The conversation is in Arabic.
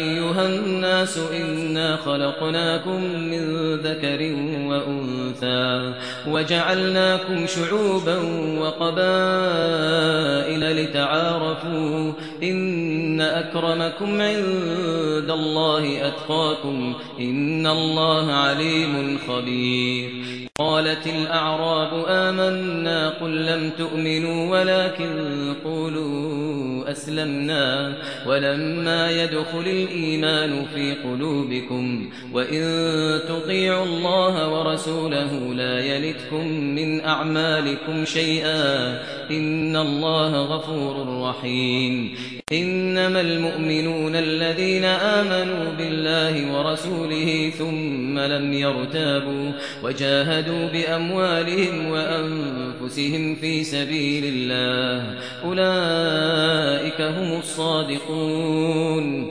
أيها أيها الناس إنا خلقناكم من ذكر وأنثى وجعلناكم شعوبا وقبائل لتعارفوا إن أكرمكم عند الله أتقاكم إن الله عليم خبير. قالت الأعراب آمنا قل لم تؤمنوا ولكن قولوا أسلمنا. ولما يدخل الإيمان في قلوبكم وإن تطيعوا الله ورسوله لا يلتكم من أعمالكم شيئا إن الله غفور رحيم إنما المؤمنون الذين آمنوا بالله ورسوله ثم لم يرتابوا وجاهدوا بأموالهم وأنفسهم في سبيل الله أولئك هم الصادقون